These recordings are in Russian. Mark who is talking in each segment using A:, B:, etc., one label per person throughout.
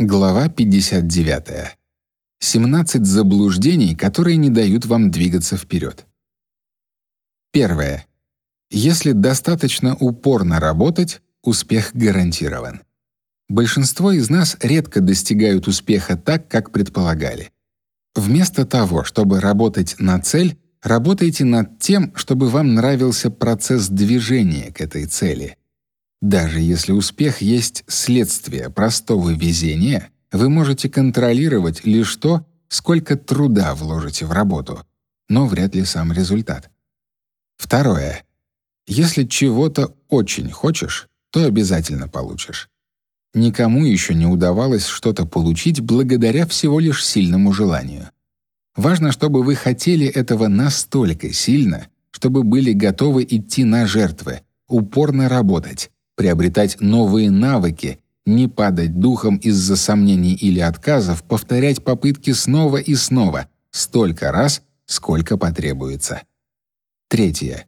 A: Глава 59. 17 заблуждений, которые не дают вам двигаться вперед. Первое. Если достаточно упорно работать, успех гарантирован. Большинство из нас редко достигают успеха так, как предполагали. Вместо того, чтобы работать на цель, работайте над тем, чтобы вам нравился процесс движения к этой цели. Даже если успех есть следствие простого везения, вы можете контролировать лишь то, сколько труда вложите в работу, но вряд ли сам результат. Второе. Если чего-то очень хочешь, то обязательно получишь. Никому еще не удавалось что-то получить благодаря всего лишь сильному желанию. Важно, чтобы вы хотели этого настолько сильно, чтобы были готовы идти на жертвы, упорно работать, приобретать новые навыки, не падать духом из-за сомнений или отказов, повторять попытки снова и снова, столько раз, сколько потребуется. Третье.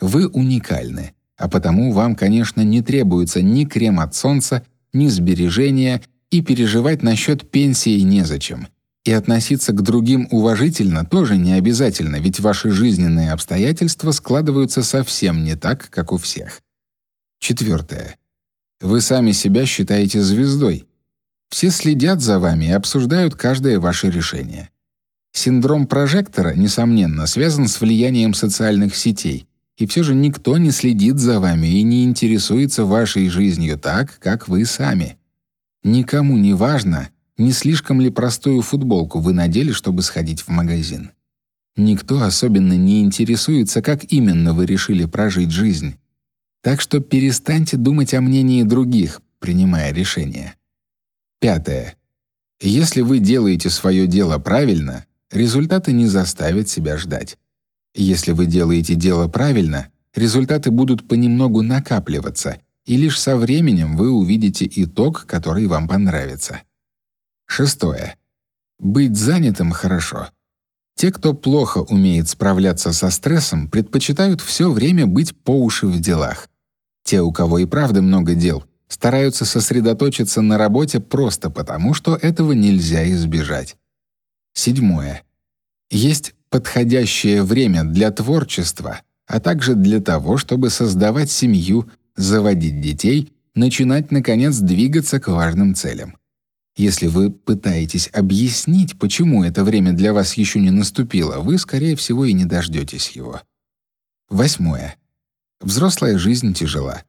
A: Вы уникальны, а потому вам, конечно, не требуется ни крем от солнца, ни сбережения, и переживать насчет пенсии незачем. И относиться к другим уважительно тоже не обязательно, ведь ваши жизненные обстоятельства складываются совсем не так, как у всех. Четвертое. Вы сами себя считаете звездой. Все следят за вами и обсуждают каждое ваше решение. Синдром прожектора, несомненно, связан с влиянием социальных сетей, и все же никто не следит за вами и не интересуется вашей жизнью так, как вы сами. Никому не важно, не слишком ли простую футболку вы надели, чтобы сходить в магазин. Никто особенно не интересуется, как именно вы решили прожить жизнь. Так что перестаньте думать о мнении других, принимая решения. Пятое. Если вы делаете свое дело правильно, результаты не заставят себя ждать. Если вы делаете дело правильно, результаты будут понемногу накапливаться, и лишь со временем вы увидите итог, который вам понравится. Шестое. Быть занятым хорошо. Те, кто плохо умеет справляться со стрессом, предпочитают все время быть по уши в делах. Те, у кого и правда много дел, стараются сосредоточиться на работе просто потому, что этого нельзя избежать. Седьмое. Есть подходящее время для творчества, а также для того, чтобы создавать семью, заводить детей, начинать наконец двигаться к важным целям. Если вы пытаетесь объяснить, почему это время для вас еще не наступило, вы скорее всего и не дождетесь его. Восьмое. Взрослая жизнь тяжела.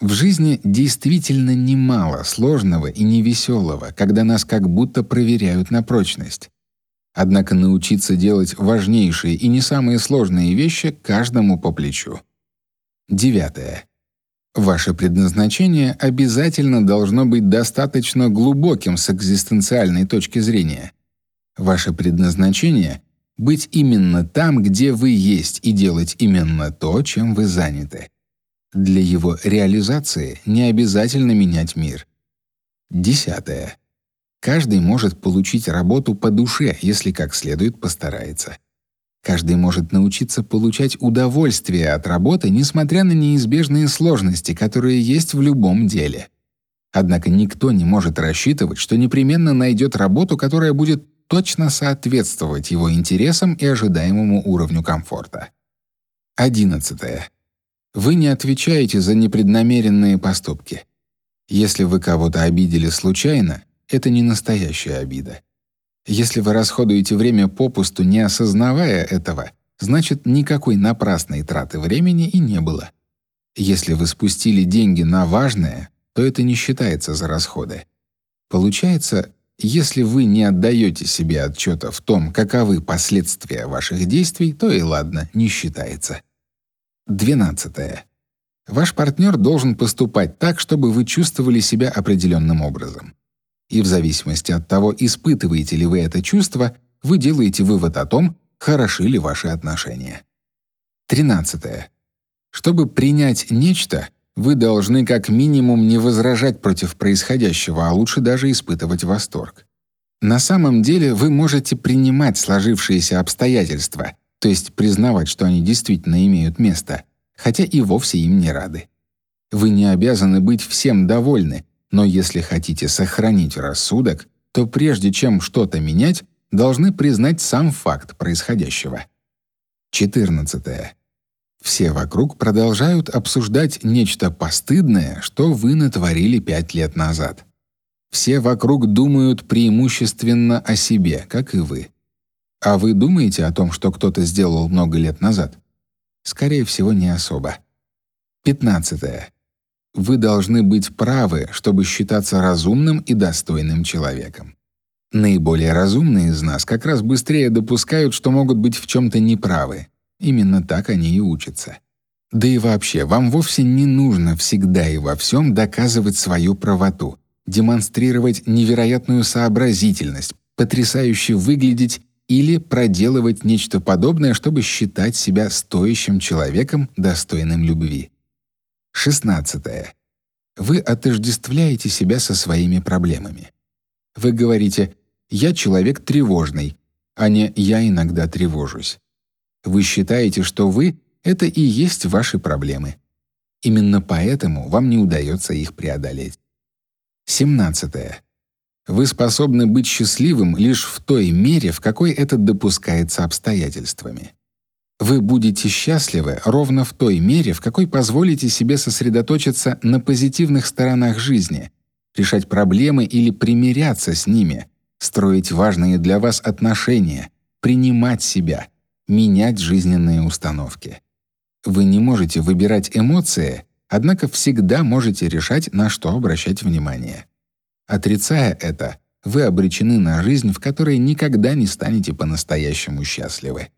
A: В жизни действительно немало сложного и невеселого, когда нас как будто проверяют на прочность. Однако научиться делать важнейшие и не самые сложные вещи каждому по плечу. Девятое. Ваше предназначение обязательно должно быть достаточно глубоким с экзистенциальной точки зрения. Ваше предназначение быть именно там, где вы есть, и делать именно то, чем вы заняты. Для его реализации не обязательно менять мир. Десятое. Каждый может получить работу по душе, если как следует постарается. Каждый может научиться получать удовольствие от работы, несмотря на неизбежные сложности, которые есть в любом деле. Однако никто не может рассчитывать, что непременно найдет работу, которая будет точно соответствовать его интересам и ожидаемому уровню комфорта. 11. Вы не отвечаете за непреднамеренные поступки. Если вы кого-то обидели случайно, это не настоящая обида. Если вы расходуете время попусту, не осознавая этого, значит, никакой напрасной траты времени и не было. Если вы спустили деньги на важное, то это не считается за расходы. Получается, если вы не отдаете себе отчета в том, каковы последствия ваших действий, то и ладно, не считается. 12. Ваш партнер должен поступать так, чтобы вы чувствовали себя определенным образом. И в зависимости от того, испытываете ли вы это чувство, вы делаете вывод о том, хороши ли ваши отношения. 13. Чтобы принять нечто, вы должны как минимум не возражать против происходящего, а лучше даже испытывать восторг. На самом деле вы можете принимать сложившиеся обстоятельства, то есть признавать, что они действительно имеют место, хотя и вовсе им не рады. Вы не обязаны быть всем довольны, Но если хотите сохранить рассудок, то прежде чем что-то менять, должны признать сам факт происходящего. 14. Все вокруг продолжают обсуждать нечто постыдное, что вы натворили пять лет назад. Все вокруг думают преимущественно о себе, как и вы. А вы думаете о том, что кто-то сделал много лет назад? Скорее всего, не особо. 15. Вы должны быть правы, чтобы считаться разумным и достойным человеком. Наиболее разумные из нас как раз быстрее допускают, что могут быть в чем то неправы. Именно так они и учатся. Да и вообще, вам вовсе не нужно всегда и во всем доказывать свою правоту, демонстрировать невероятную сообразительность, потрясающе выглядеть или проделывать нечто подобное, чтобы считать себя стоящим человеком, достойным любви. 16. Вы отождествляете себя со своими проблемами. Вы говорите: "Я человек тревожный", а не "я иногда тревожусь". Вы считаете, что вы это и есть ваши проблемы. Именно поэтому вам не удается их преодолеть. 17. Вы способны быть счастливым лишь в той мере, в какой это допускается обстоятельствами. Вы будете счастливы ровно в той мере, в какой позволите себе сосредоточиться на позитивных сторонах жизни, решать проблемы или примиряться с ними, строить важные для вас отношения, принимать себя, менять жизненные установки. Вы не можете выбирать эмоции, однако всегда можете решать, на что обращать внимание. Отрицая это, вы обречены на жизнь, в которой никогда не станете по-настоящему счастливы.